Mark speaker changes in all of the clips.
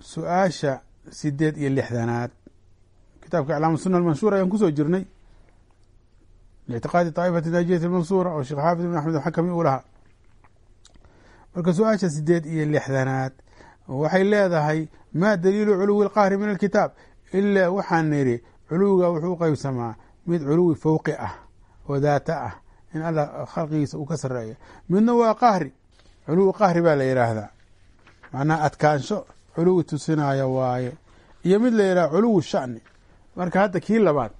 Speaker 1: su'aasha sideed iyo lixdanaad. Kitaabka iclaam suna almanshuura ayaan ku soo jirnay. Lictiqaadi taa'ifati naajiyati almansuura oo sheekh xaafid ibn axmed alxakami uu lahaa. Marka su'aasha sideed iyo lixdanaad waxay leedahay maa daliilu culuwi lqahri min alkitaab? Ilaa waxaan niri culuwiga wuxuu u qeybsamaa mid culuwi fowqi ah oo daata ah in alla khalqigiisa uu ka sareeya midna waa qahri culuwi qahri baa la yidhaahdaa macnaha adkaansho culuwi tusinaya waaye. Iyo mid la yidhaha culuwi shani. Marka hadda kii labaad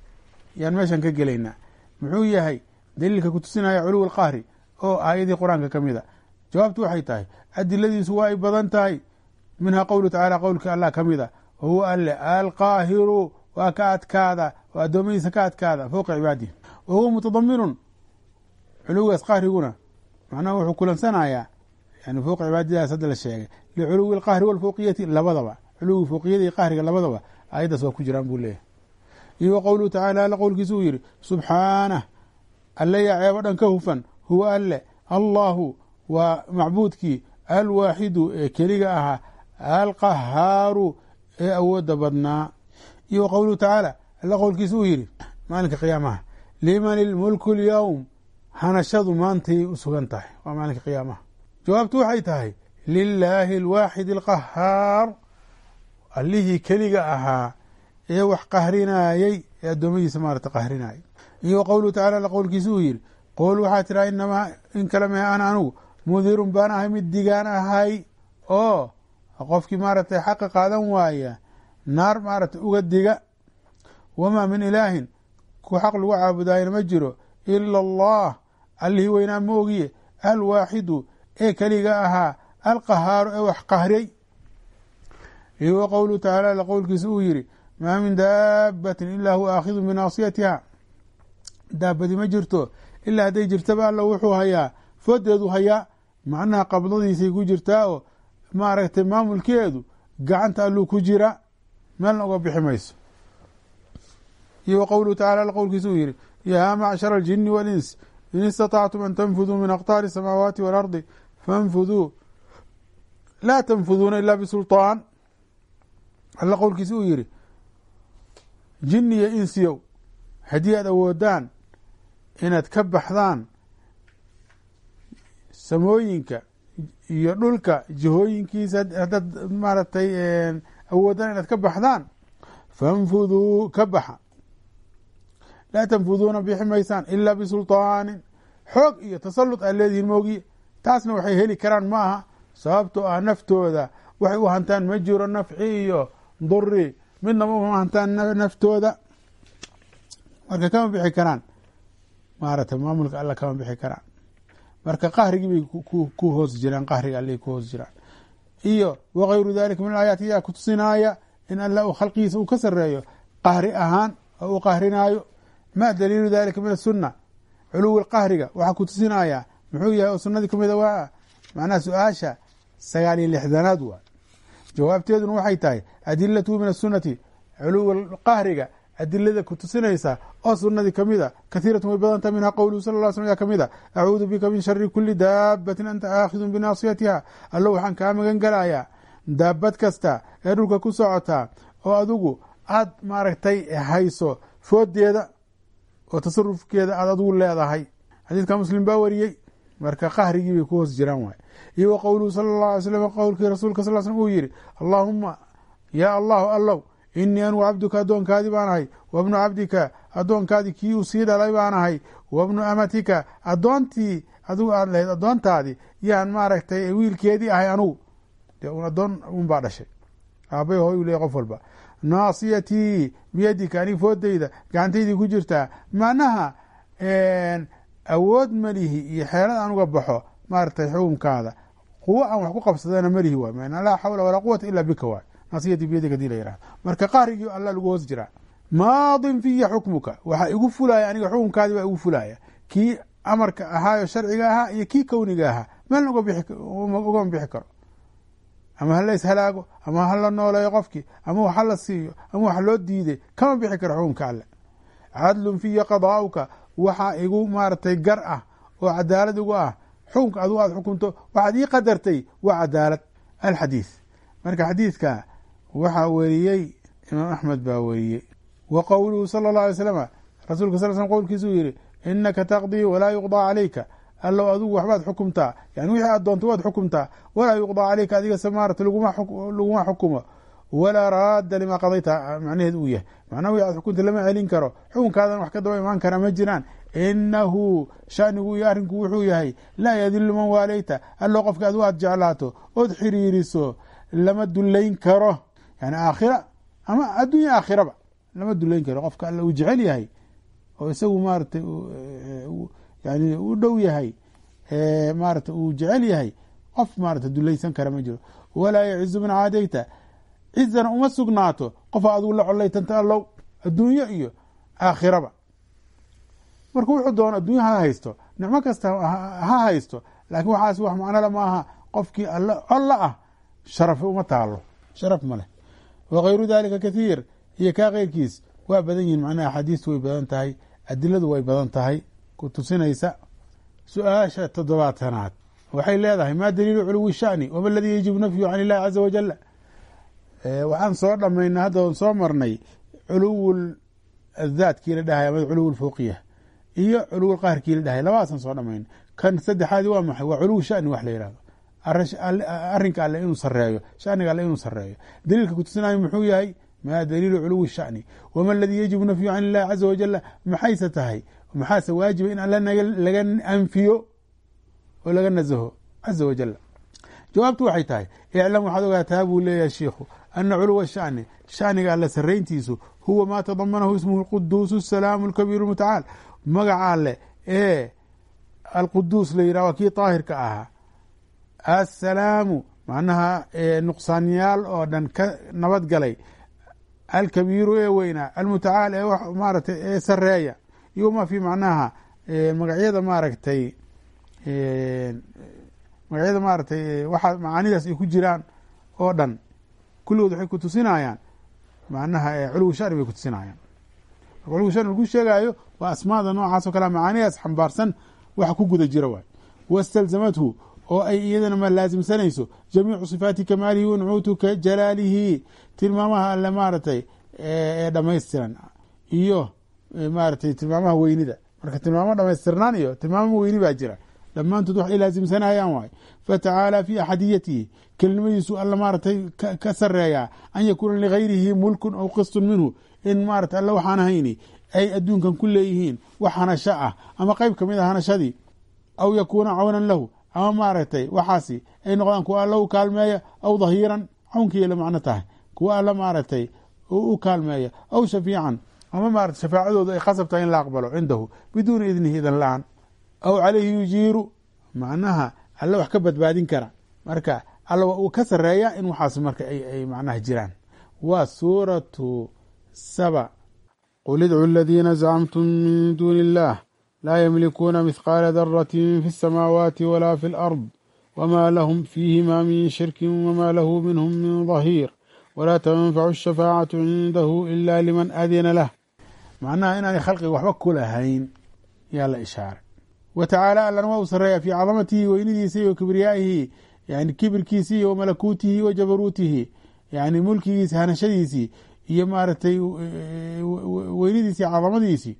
Speaker 1: yaan meeshan ka gelaynaa. Muxuu yahay daliilka ku tusinaya culuwi lqahri oo aayadii qur'aanka ka mid a. Jawaabtu waxay tahay adiladiisu waa ay badan tahay. Minhaa qowlu tacaala qowlka allah ka mid a. Wahuwa alle alqaahiru waa ka adkaada oo addoommadiisa ka adkaada fowqa cibaadihi. Wa huwa mutadaminun culuwigaas qahriguna macnaha wuxuu kulansanayaa yani fowqa cibaadadaas hadda la sheegay. Liculuwi alqahri walfowqiyati labadaba. Culuwi fowqiyada iyo qahriga labadaba aayaddaas waa ku jiraan buu leeyahay. Iyo wa qowluhu tacaala alla qowlkiisa uu yidhi subxaanah alle yaa ceebo dhan ka hufan huwa alle allahu waa macbuudkii alwaaxidu ee keliga ahaa alqahaaru ee awoodda badnaa. Iyo wa qowluhu tacaala alla qowlkiisa uu yidhi maalinka qiyaamaha liman ilmulku lyowm hanashadu maantay u sugan tahay. Waa maalinka qiyaamaha jawaabtu waxay tahay lilaahi alwaaxid alqahaar. Allihii keliga ahaa ee wax qahrinaayey ee addoommadiisa maarata qahrinayay. Iyo qowluhu tacala alla qowlkiisa uu yidhi qool waxaa tiraa inamaa in kale mehe ana anugu mudirun baan ahay mid digaan ahay oo qofkii maaragtay xaqa qaadan waaya naar maaragtay uga diga. Wamaa min ilaahin ku xaq lagu caabudaayana ma jiro ila allah allihii weynaa ma ogiye alwaaxidu ee keliga ahaa alqahaaru ee wax qahriyey iyo wa qowluhu tacaala alla qowlkiisa uu yidhi maa min daabatin ilaa huwa aakhidu binaasiyatiha daabadi ma jirto ilaa hadday jirtaba alla wuxuu hayaa foodeedu hayaa macnaha qabdadiisay ku jirtaa oo maaragtay maamulkeedu gacanta alluu ku jira meelna uga bixi mayso. Iyo wa qowluhu tacala alla qowlkiisa uu yidhi yaa macshara aljini walins in istatactum an tanfuduu min aqtaari asamaawaati waalardi fanfuduu laa tanfuduuna ila bisulطaan alla qowlkiisa uu yidhi jini iyo insiyow haddii aad awoodaan inaad ka baxdaan samooyinka iyo dhulka jihooyinkiisa haddaad maaragtay awoodaan inaad ka baxdaan fanfuduu ka baxa laa tanfuduuna bixi maysaan ilaa bisulطaanin xoog iyo tasalud aad leedihiin moogiye taasna waxay heli karaan ma aha sababtoo ah naftooda waxay u hantaan ma jiro nafci iyo duri midnaba uma hantaan naftooda. Marka kama bixi karaan maaragtay maamulka alla kama bixi karaan. Marka qahrigii bay ku hoos jiraan qahriga allay ku hoos jiraan. Iyo wakayru dalika min alaayaat yaa kutusinaaya in alla uu khalqigiisa uu ka sareeyo qahri ahaan oo uu qahrinaayo ma daliilu dalika min asunna culuwi qahriga waxaa kutusinaya muxuu yahay oo sunadii kamida waa? Macnaha su'aasha sagaal iyo lixdanaad waa. Jawaabteeduna waxay tahay adilatu min asunati culuwi qahriga adilada kutusinaysa oo sunadii kamida kahiiratu way badanta minha qowluhu sal ll slam yaa kamida acuudu bika min shari kuli daabatin anta aakhidun binaasiyatiha allo waxaan kaa magan galayaa daabad kasta ee dhulka ku socotaa oo adigu aad maaragtay hayso foodeeda oo tasarufkeeda aad adigu leedahay. Xadiidka muslim baa wariyey marka qahrigii bay ku hoos jiraan waay. Iyo wa qowluhu sala اllah alay slam qowlkii rasuulka sal slm uu yihi allaahuma yaa allahu allow inii anugu cabduka addoonkaadii baan ahay wabnu cabdika addoonkaadii kii uu sii dhalay baan ahay wabnu amatika addoontii adigu aad lahayd addoontaadii yaan maaragtay wiilkeedii ahay anugu. Dee un addoon un baa dhashay. Aabay hooy u leey qof walba. Naasiyatii biyadika anig foodayda gacantaydii ku jirtaa. Macnaha awood malihi iyo xeelad aan uga baxo maaragtay xukumkaada quwo aan wax ku qabsadana malihi waay. Man laa xawla walaa quwata ila bika waay. Naasiyati biyadi haddii la yihahdo marka qahrigii alla lagu hoos jiraa maadin fiya xukmuka. Waxaa igu fulaya aniga xukunkaadii baa igu fulaya kii amarka ahaayo sharciga ahaa iyo kii kowniga ahaa meel ugama bixi karo. Ama hala ishalaago ama hala nooleeyo qofkii ama wax hala siiyo ama wax loo diiday kama bixi karo xukunka alle. Cadlun fiya qadaauka waxaa igu maaragtay gar ah oo cadaalad igu ah. Xukunka adugu aad xukunto waxaad ii qadartay waa cadaalad. Alxadiid marka xadiidka waxaa weriyey imaam axmed baa weriyey wa qowluhu sala اllah alay slama rasuulka sal slm qowlkiisuu yihi inaka taqdii walaa yuqdaa calayka allow adugu waxbaad xukumtaa. Yani wixii aad doonto waad xukumtaa. Walaa yuqdaa calayka adiga se maarata laguma xukumo walaa raadda lima qadayta macnaheed uu yahay macnaha wixi aad xukunta lama celin karo xukunkaadan wax ka daba imaan kara ma jiraan inahu shanigu iyo arrinku wuxuu yahay laa yadilu man waaleyta allow qofka adigu aad jeclaato ood xiriiriso lama dulayn karo yani aakhira ama addunya aakhiraba lama dulayn karo qofka alla uu jecel yahay oo isagu maaratay yani u dhow yahay maarata uu jecel yahay qof maarata dulaysan kara ma jiro walaa yacizu man caadayta cizana uma sugnaato qofa adigu la colaytanta allow adduunyo iyo aakhiraba. Marka wuxuu doono addunya ha haysto nicmo kasta ha haysto laakiin waxaas wax macnole ma aha qofkii all colla ah sharafi uma taalo sharaf ma leh. Wakayru dalika kathiir iyo kaa keyrkiis waa badan yihiin macnaha axaadiistu way badan tahay adiladu way badan tahay. Ku tusinaysa su'aasha toddobaatanaad. Waxay leedahay ma daliilu culuwi shani? Wama aladii yajibu nafyu can illahi caza wajala waxaan soo dhamaynay hadda soo marnay culuw daadkii la dhahay ama culuw lfowqiya iyo culuw qaharkii la dhahay labadaasaan soo dhamaynay kan saddexaadi waa maxay? Waa culuw shani wax la yihahdo arinka alle inuu sareeyo shaniga alle inuu sareeyo daliilka kutusinayo muxuu yahay ma daliilu culuwi shani? Wama aladii yajibu nafyu can illahi caza wajala maxayse tahay? Maxaase waajiba in alle laga anfiyo oo laga nazaho caza wajal jawaabtu waxay tahay iclam waxaad ogaataa buu leeyahay shiikhu ana culuwa shani shaniga alle sarayntiisu huwa maa tadamanahu ismuhu lquduus asalaamu alkabiiru mutacaal magaca alle ee alquduus la yirah waa kii daahirka ahaa assalaamu macnaha nuqsaanyaal oo dhan ka nabad galay alkabiiru ee weynaa almutacaal ee maaratay ee sareeya iyo ma fi macnaha magacyada maaragtay magacyada maaratay waxa macaanidaas ay ku jiraan oo dhan kulligood waxay ku tusinayaan. Macnaha culuwi shani bay kutusinayaan culuwi shani lagu sheegaayo waa asmaada noocaas o kale macaanidaas xambaarsan waxa ku guda jira waay. Wastalzamathu oo ay iyadana ma laasimsanayso jamiicu sifaati kamaalihi wa nucuutu ka jalaalihi. Tilmaamaha alle maaratay ee dhamaystiran iyo maaratay tilmaamaha weynida. Marka tilmaamo dhamaystirnaan iyo tilmaamo weyni baa jira dhammaantood waxay laasimsanayaan waay. Fatacaala fi axadiyatihi kelimadiisu alla maaratay ka sareeyaa an yakuuna ligayrihi mulkun aw qistun minhu in maarata alle waxaan hayni ay adduunkan ku leeyihiin wax hanasho ah ama qeyb ka mid a hanashadii aw yakuuna cawnan lahu ama maaragtay waxaasi ay noqdaan kuwa alla u kaalmeeya aw dhahiiran cawnkii la macno tahay kuwa alla maaragtay u kaalmeeya aw shafiican ama maarata shafaacadooda ay khasab tahay in la aqbalo cindahu biduuni idnihi idan la'aan aw calayhi yujiiru macnaha alle wax ka badbaadin kara marka alla uu ka sareeya in waxaas marka ay macnaha jiraan waa suuratu saba qul idcu aladiina zacamtum min duuni illah laa ymlikuuna mithqaala darati fi الsamaawaati wala fi اlأrض wma lahm fiihima min shirki wma lahu minhm min dhahiir wla tanfacu الshafaacaةu cindahu ila liman adina lah macnaha inaanay khalqiga waxba ku lahayn yaa la ishaaray wa tacaala allana waa u sareeya fii cadamatihi weynidiisa iyo kibriyaa'ihi yani kibirkiisii iyo malakuutihi wa jabaruutihi yani mulkigiisi hanashadiisii iyo maaragtay weynidiisii cadamadiisii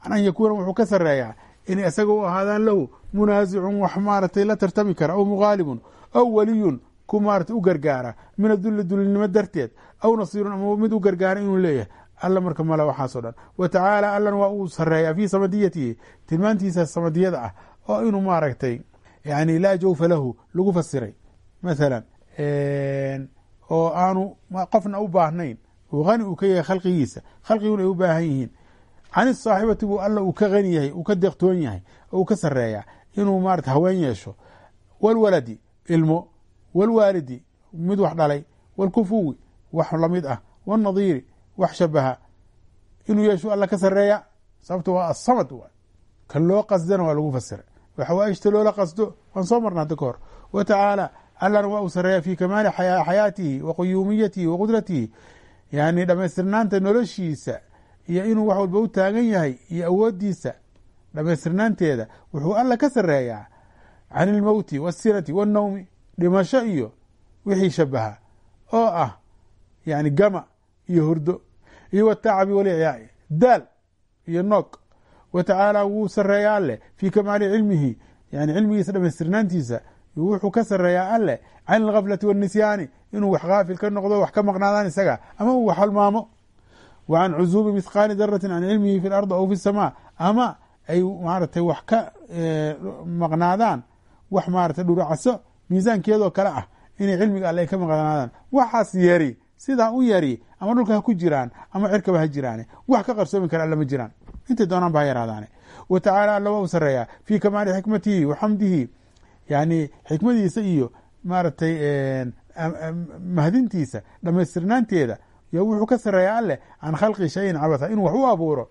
Speaker 1: an yakuuna wuxuu ka sareeyaa inay isaga u ahaadaan lahu munaasicun wax maaratay la tartami kara aw mughaalibun aw waliyun ku maarata u gargaara min adulli dulinimo darteed aw nasiirun ama mid u gargaara inuu leeyahay alla marka male waxaasoo dhan. Wa tacaala allan waa uu sareeyaa fii samadiyatihi tilmaantiisa samadiyada ah oo inuu maaragtay yani laa jawfa lahu lagu fasiray. Mathalan oo aanu qofna u baahnayn uu hani uu ka yahay khalqigiisa khalqiguna ay u baahan yihiin. Can saaxibati buu alla uu ka hani yahay uu ka deeqtoon yahay uu ka sareeyaa inuu maarata haween yeesho. Walwaladi ilmo walwaalidi mid wax dhalay wاlkufuwi wax la mid ah wاnadiiri wax shabaha. Inuu yeeshu alla ka sareeya sababto waa asamad waay kan loo qasdana waa lagu fasiray waxawaaishta loola qasdo waan soo marna hadda ka hor. Wa tacaala allana waa uu sareeya fi kamaali xayaatihi wa quyuumiyatihi wa yani dhamaystirnaanta noloshiisa iyo inuu wax walba u taagan yahay iyo awoodiisa dhamaystirnaanteeda wuxuu alla ka sareeyaa can ilmowti wasinati wannawmi dhimasho iyo wixii shabaha. Oo ah yani gama iyo hurdo iyo watacabi walicyaai daal iyo noog wa wuu sareeyaa alleh fii kamaali cilmihi yani cilmigiisa dhamaystirnaantiisa wuxuu ka sareeyaa alleh can ilgaflati wanisyaani inuu wax kaafil ka noqdo wax ka maqnaadaan isaga ama uu wax halmaamo. Wa can cuzuubi mithqaali daratin can cilmihi fi lardi aw fi samaa ama ay maaratay wax ka maqnaadaan wax maaratay dhuracaso miisaankeedoo kale ah inay cilmiga alle ka maqnaadaan. Waxaas yari sidaa u yari ama dhulka ha ku jiraan ama cirkaba ha jiraane wax ka qarsoomi kara alle ma jiraan. Intay doonaan ha yaraadaane. Wa tacaala alla u sareeyaa fii kamaali xikmatihi wa xamdihi. Xikmadiisa iyo maaragtay mahdintiisa dhamaystirnaanteeda yo wuxuu ka sareeyaa alleh can khalqi shayin cabatha inuu wax u abuuro.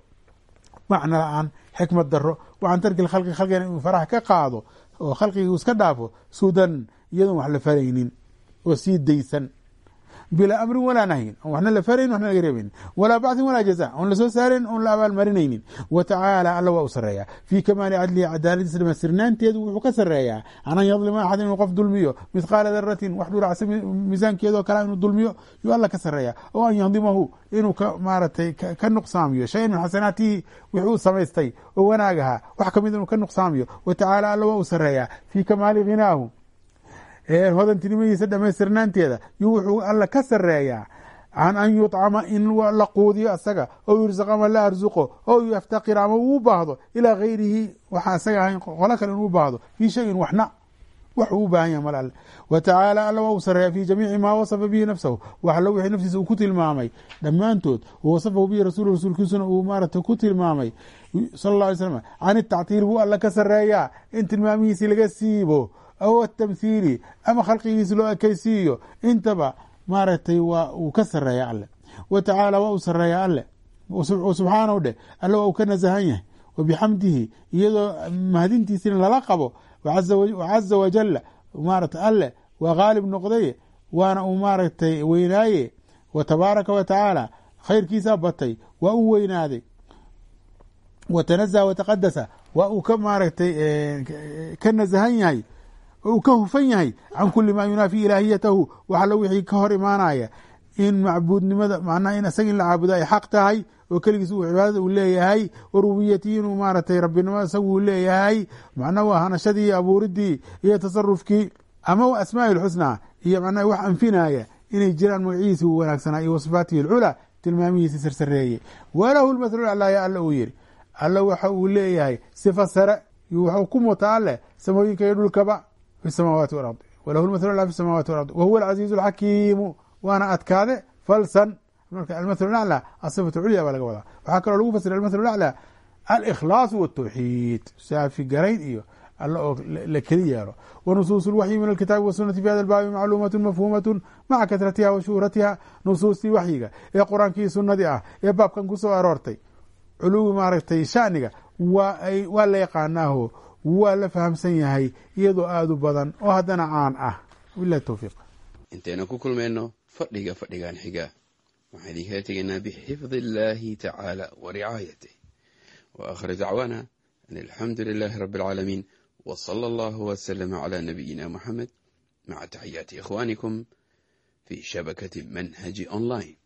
Speaker 1: Macna la'aan xikmad daro wa can tarki khalqi khalqigana inuu faraha ka qaado oo khalqigii iska dhaafo sudan iyadoon wax la faraynin oo sii daysan bilaa amrin walaa nahyin waxna la farayn waxna laga reebaynin walaa bacthin walaa jaza oon la soo saarayn oon la abaalmarinaynin wa tacaala alla waa u sareeyaa fii kamaali cadlihi cadaaladiisa dhamaystirnaanteedu wuxuu ka sareeyaa can an yadlima axad inuu qof dulmiyo mithqaala daratin wax dhuracsa miisaankeedoo kale inuu dulmiyo yuu alla ka sareeyaa oo an yahdimahu inuu ka maaratay ka nuqsaamiyo shayan min xasanaatihi wixii uu samaystay oo wanaagaha wax ka mid inuu ka nuqsaamiyo wa tacaala alla waa u sareeyaa fii kamaali ee hodantinimahiisa dhamaystirnaanteeda yuu wuxuu alla ka sareeyaa can an yuطcama in la quudiyo asaga oo yursaq ama la arsuqo oo yaftaqir ama uu baahdo ilaa gayrihi waxaa isaga ahayn qolo kale inuu baahdo fii shayin waxna wax uu u baahan yaha mal alle wa tacaala alla waa uu sareeya fii jamiici maa wasafa bihi nafsahu waxallo wixii naftiisa uu ku tilmaamay. Dhammaantood wawasafahu bihi rasuulu rasuulkiisuna uu maarata ku tilmaamay sala alla alay slm can itactiil buu alla ka sareeyaa in tilmaamihiisii laga siibo aw atamhiili ama khalqigiisi loo ekeysiiyo intaba maaragtay waa uu ka sareeya alle wa tacaala waa uu sareeya alle subxaanahu dheh alle waa uu ka nasahan yahay wa bixamdihi iyadoo mahadintiisina lala qabo caza wajala maarata alle waa qaalib noqdaye waana uu maaragtay weynaaye wa tabaaraka wa tacaala khayrkiisaa batay waa u weynaaday wa tanazaha wa taqadasa waa uu ka maaragtay ka nasahan yahay oo uu ka hufan yahay can kuli maa yunaafi ilaahiyatahu wax allo wixii ka hor imaanaya. In macbuudnimada macnaha in isaga in la caabudo ay xaq tahay oo keligiis uu cibaadada uu leeyahay wa rububiyatihi inuu maaragtay rabbinimo isagu uu leeyahay. Macnaha waa hanashadii iyo iyo tasarufkii ama wa asmaa'i lxusnaa iyo macnaha wax anfinaya inay jiraan magacihiisi uu wanaagsanaa iyo wa sifaatihi alculaa tilmaamihiisi sarsareeye. Walahu lmathalu aclaa alla uu yidhi. Alla waxa uu leeyahay sifa sare waxuu ku muta alleh samooyinka iyo dhulkaba fi samaawaati walard walahu lmathalu aclaa fi samaawaati walard wa huwa alcaziizu alxakiimu waana adkaade falsan marka almathalu aclaa asifatu culya baa laga wadaa waxaa kaloo lagu fasira almathalu aclaa alikhlaasu waltawxiid saafi garayn iyo alla oo la keli yeelo wa nusuusu lwaxyi min alkitaabi wasunati fi hada albaabi macluumatun mafhuumatun maca kasratiha wa shuhratiha nusuustii waxyiga ee qur'aankii sunnadii ah ee baabkan ku soo aroortay culuwi maaragtay shaniga waa la yaqaanaaho waa la fahamsan yahay iyadoo aada u badan oo haddana caan ah. Wabilahi towfiiq
Speaker 2: intaynu ku kulmayno fadhiga fadhigan xiga. Waxaan idinkala tegaynaa bixifdi illaahi tacaala wa ricaayatih wa dacwaana an alxamdu lilaahi rabbi alcaalamiin wa sala allahu wasalama calaa nabiyina moxamed maca taxiyaati ikhwaanikum fii shabakati manhaji online